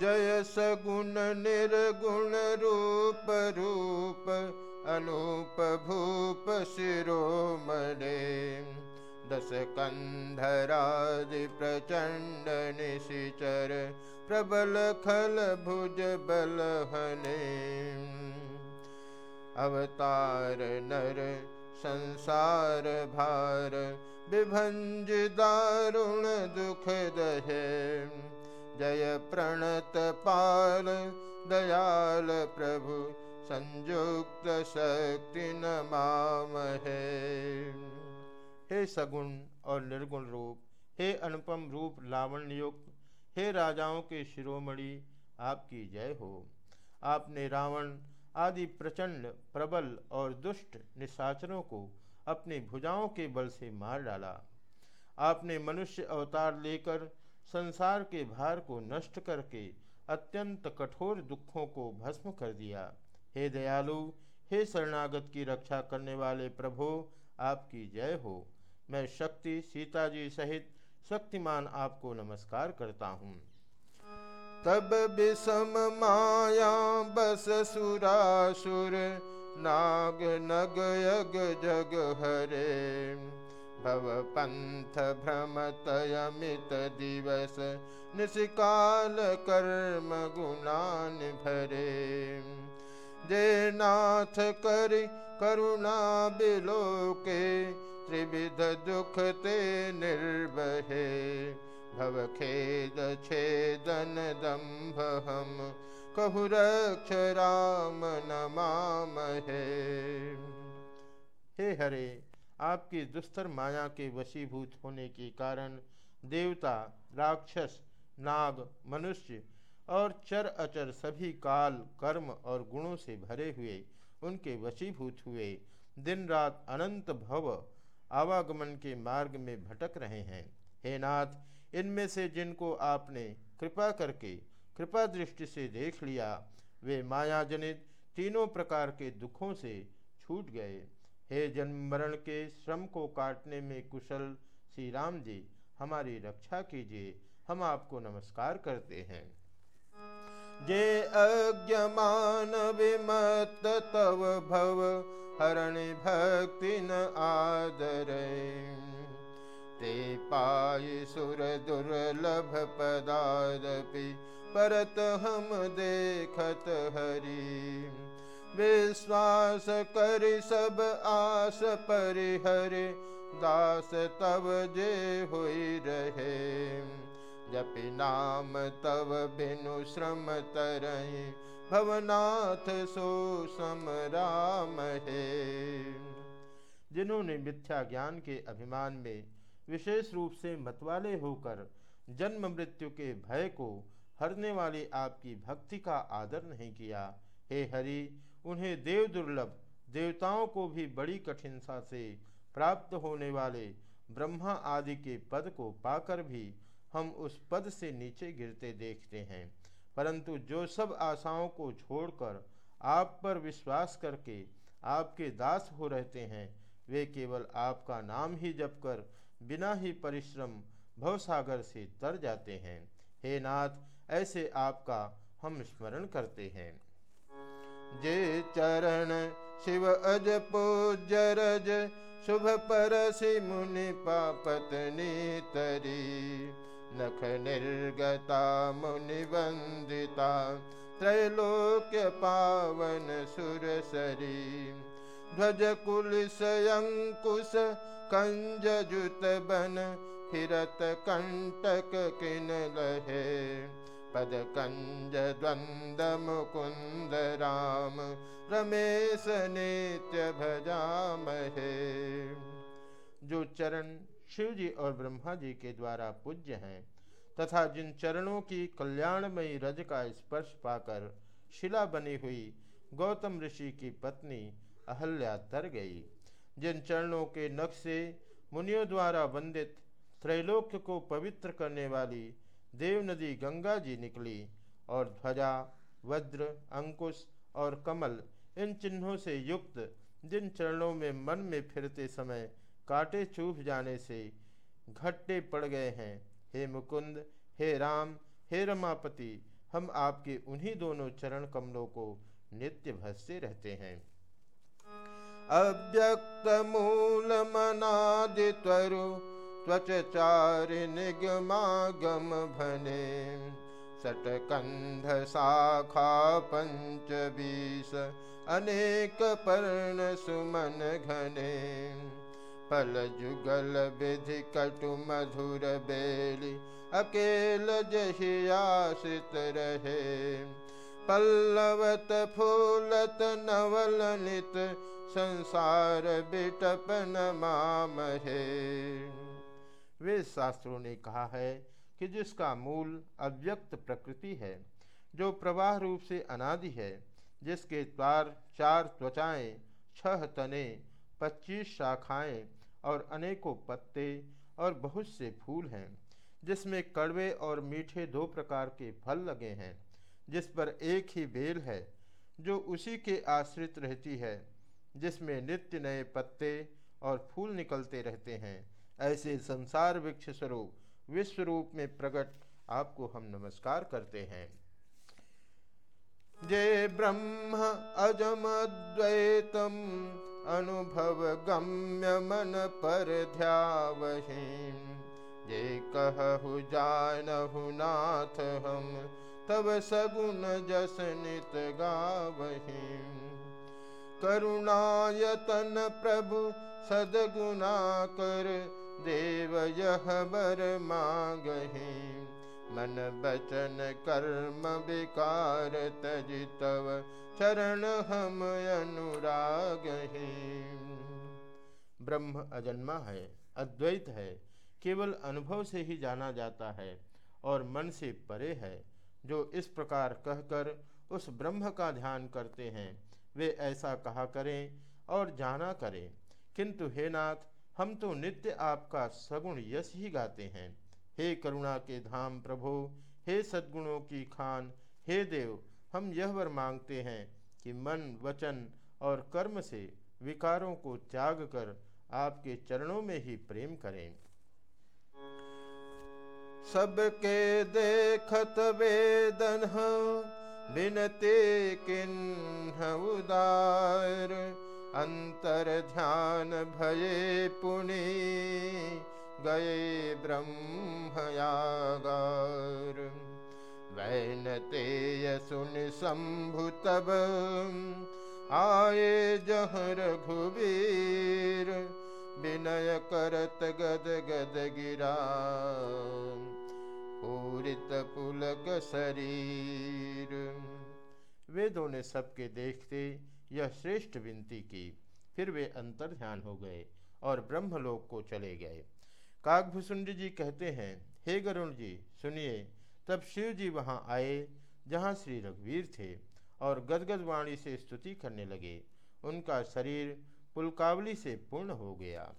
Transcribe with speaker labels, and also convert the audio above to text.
Speaker 1: जय सगुण निर्गुण रूप रूप अनूप भूप शिरोमणे। दस कंधरादि प्रचंड निशिचर प्रबल खल भुज बलहने। अवतार नर संसार भार विभंज दारुण दुख दहे जय प्रणत पाल, दयाल प्रभु, संयुक्त शक्ति नमाम है। हे सगुण और निर्गुण रूप, हे अनुपम रूप लावण्य युक्त हे राजाओं के शिरोमणि, आपकी जय हो। आपने रावण आदि प्रचंड, प्रबल और दुष्ट निशाचरों को अपनी भुजाओं के बल से मार डाला। आपने मनुष्य अवतार लेकर संसार के भार को नष्ट करके अत्यंत कठोर दुखों को भस्म कर दिया। हे दयालु, हे शरणागत की रक्षा करने वाले प्रभो, आपकी जय हो। मैं शक्ति, सीता जी सहित शक्तिमान आपको नमस्कार करता हूँ। तब विषम माया बस सुरासुर, नाग नग यग जग हरे। भव पंथ भ्रमत अमित दिवस निशिकाल कर्म गुणान भरे। जे नाथ कर करुणा बिलोके त्रिविध दुख ते निर्भहे भव खेद छेदन दम्भ हम कहु रक्ष राम नमाम हे हे हरे। आपकी दुस्तर माया के वशीभूत होने के कारण देवता, राक्षस, नाग, मनुष्य और चर अचर सभी काल, कर्म और गुणों से भरे हुए, उनके वशीभूत हुए दिन रात अनंत भव आवागमन के मार्ग में भटक रहे हैं। हे नाथ, इनमें से जिनको आपने कृपा करके कृपा दृष्टि से देख लिया, वे मायाजनित तीनों प्रकार के दुखों से छूट गए। हे जन्म मरण के श्रम को काटने में कुशल श्री राम जी, हमारी रक्षा कीजिए, हम आपको नमस्कार करते हैं। जे अज्ञमान विमत तव भव, हरण भक्ति न आदरें। ते पाय सुर दुर्लभ पदारपि परत हम देखत हरि। विश्वास कर सब आस परिहर, दास तब जे हुई रहे। जपि नाम तब बिनु श्रम तरई, भवनाथ सो सम राम है। जिन्होंने मिथ्या ज्ञान के अभिमान में विशेष रूप से मतवाले होकर जन्म मृत्यु के भय को हरने वाली आपकी भक्ति का आदर नहीं किया, हे हरि उन्हें देव दुर्लभ, देवताओं को भी बड़ी कठिनता से प्राप्त होने वाले ब्रह्मा आदि के पद को पाकर भी हम उस पद से नीचे गिरते देखते हैं। परंतु जो सब आशाओं को छोड़कर आप पर विश्वास करके आपके दास हो रहते हैं, वे केवल आपका नाम ही जप कर बिना ही परिश्रम भवसागर से तर जाते हैं। हे नाथ, ऐसे आपका हम स्मरण करते हैं। जे चरण शिव अज पूजरज शुभ परसि मुनि पापतनी तरी नख निर्गता मुनि वंदिता त्रैलोक्य पावन सुरसरी। ध्वज कुलिस अंकुश कंज जुत बन फिरत कंटक किन लहे पद कंज द्वंद मुकुंद राम रमेश नित्य भजाम जो चरण शिव जी और ब्रह्मा जी के द्वारा पूज्य हैं तथा जिन चरणों की कल्याणमयी रज का स्पर्श पाकर शिला बनी हुई गौतम ऋषि की पत्नी अहल्या तर गई, जिन चरणों के से मुनियों द्वारा वंदित त्रैलोक्य को पवित्र करने वाली देव नदी गंगा जी निकली और ध्वजा, वज्र, अंकुश और कमल इन चिन्हों से युक्त जिन चरणों में मन में फिरते समय कांटे चूभ जाने से घट्टे पड़ गए हैं। हे मुकुंद, हे राम, हे रमापति, हम आपके उन्हीं दोनों चरण कमलों को नित्य भजते रहते हैं। अव्यक्त मूल मनादि तरु त्वच चार निगमागम भने सटकंध शाखा पंच बीस अनेक पर्ण सुमन घने फल जुगल विधि कटु मधुर बेली अकेल जही आश्रित रहे पल्लवत फूलत नवल नित संसार बिटपन मामहे वे शास्त्रों ने कहा है कि जिसका मूल अव्यक्त प्रकृति है, जो प्रवाह रूप से अनादि है, जिसके द्वार चार त्वचाएँ, छह तने, पच्चीस शाखाएँ और अनेकों पत्ते और बहुत से फूल हैं, जिसमें कड़वे और मीठे दो प्रकार के फल लगे हैं, जिस पर एक ही बेल है, जो उसी के आश्रित रहती है, जिसमें नित्य नए पत्ते और फूल निकलते रहते हैं। ऐसे संसार वृक्ष स्वरूप, विश्व रूप में प्रकट आपको हम नमस्कार करते हैं। जय ब्रह्म अजमद्वैतम अनुभव गम्य मन पर ध्यावही जे कहु जानहु नाथ हम तब सगुण जस नित गावही करुणायतन प्रभु सदगुना कर देव यह बर मांगही मन बचन कर्म विकार तज तव चरण हम अनुराग ब्रह्म अजन्मा है, अद्वैत है, केवल अनुभव से ही जाना जाता है और मन से परे है, जो इस प्रकार कहकर उस ब्रह्म का ध्यान करते हैं। वे ऐसा कहा करें और जाना करें। किंतु हे नाथ हम तो नित्य आपका सगुण यश ही गाते हैं। हे करुणा के धाम प्रभो, हे सद्गुणों की खान, हे देव, हम यह वर मांगते हैं कि मन, वचन और कर्म से विकारों को त्याग कर आपके चरणों में ही प्रेम करें। सबके देखत वेदन, बिनते किन्ह उदार। अंतर ध्यान भये पुनि गए ब्रह्मयागार। वैनते सुन शंभु तब आए जहर घुबीर विनय करत गद गद गिरा। पूरित पुलक शरीर। वेदों ने सबके देखते यह श्रेष्ठ विनती की, फिर वे अंतर ध्यान हो गए और ब्रह्मलोक को चले गए। काकभूषुंड जी कहते हैं, हे गरुण जी, सुनिए, तब शिव जी वहाँ आए, जहाँ श्री रघुवीर थे, और गदगद वाणी से स्तुति करने लगे। उनका शरीर पुलकावली से पूर्ण हो गया।